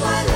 my life.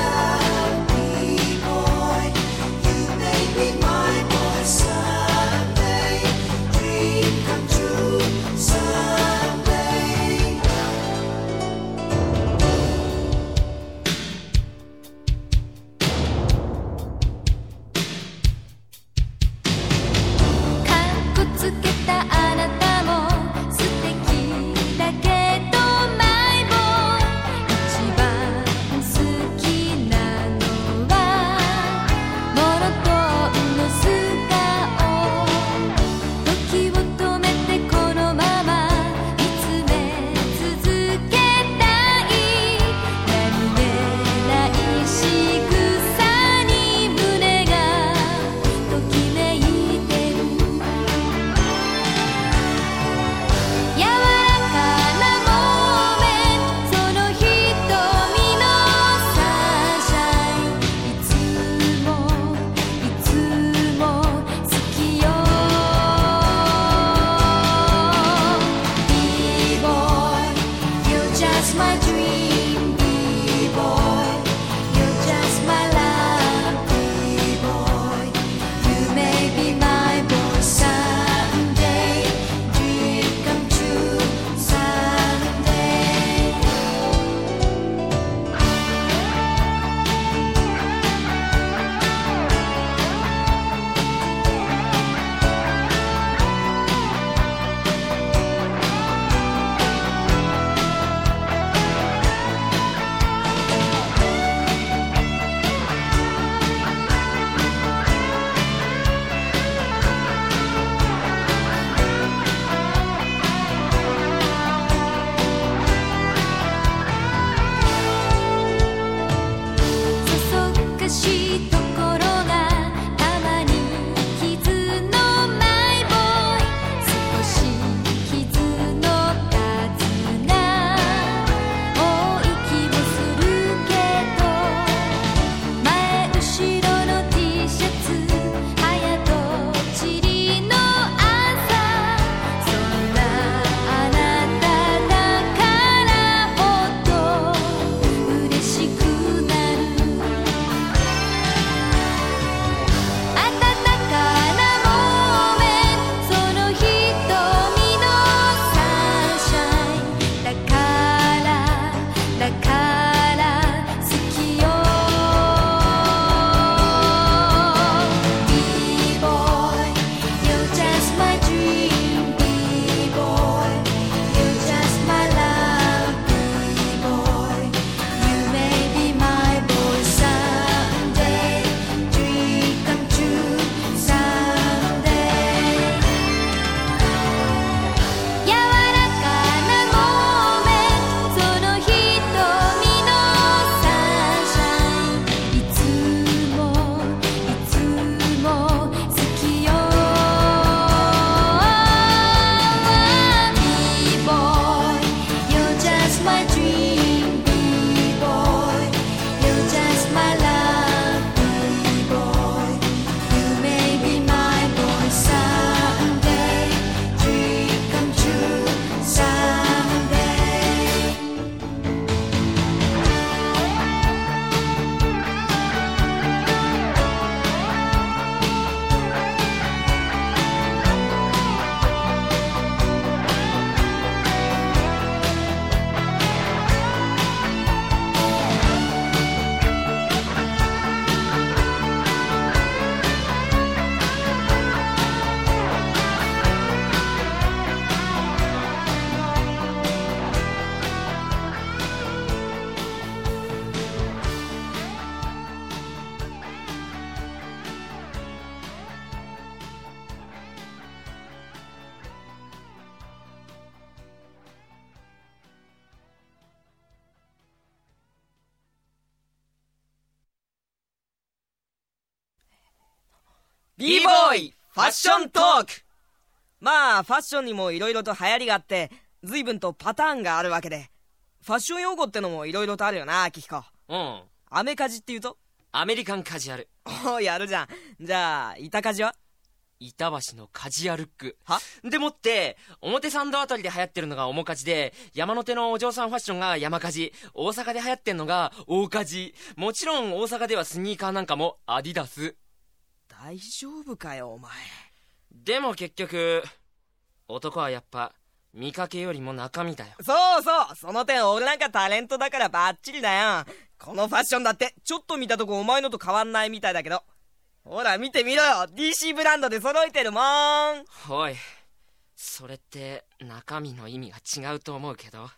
B ボーイファッショントークまあファッションにも色々と流行りがあって随分とパターンがあるわけで。ファッション用語ってのも色々とあるよなキヒコ。うん。アメカジって言うと？アメリカンカジュアル。おおやるじゃん。じゃあ板カジは？板橋のカジュアルックは？でもって表参道あたりで流行ってるのが面カジで山手のお嬢さんファッションが山カジ。大阪で流行ってんのが大カジ。もちろん大阪ではスニーカーなんかもアディダス大丈夫かよお前。でも結局男はやっぱ見かけよりも中身だよ。そうそうその点俺なんかタレントだからバッチリだよ。このファッションだってちょっと見たとこお前のと変わんないみたいだけど。ほら見てみろよ DC ブランドで揃えてるもん。おいそれって中身の意味が違うと思うけど